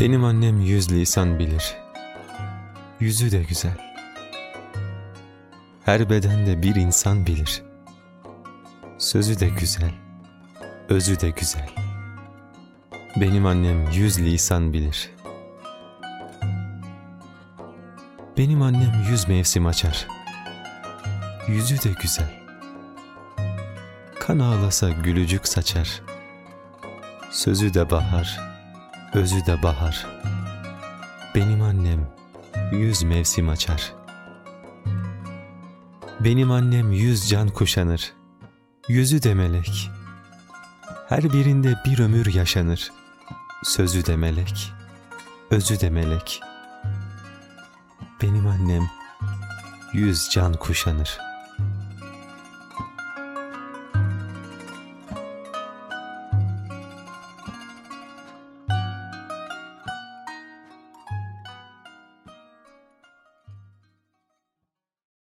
Benim annem yüz lisan bilir. Yüzü de güzel. Her bedende bir insan bilir. Sözü de güzel. Özü de güzel. Benim annem yüz lisan bilir. Benim annem yüz mevsim açar. Yüzü de güzel. Kan ağlasa gülücük saçar. Sözü de bahar, özü de bahar. Benim annem yüz mevsim açar. Benim annem yüz can kuşanır. Yüzü de melek. Her birinde bir ömür yaşanır. Sözü de melek, özü de melek. Benim annem yüz can kuşanır.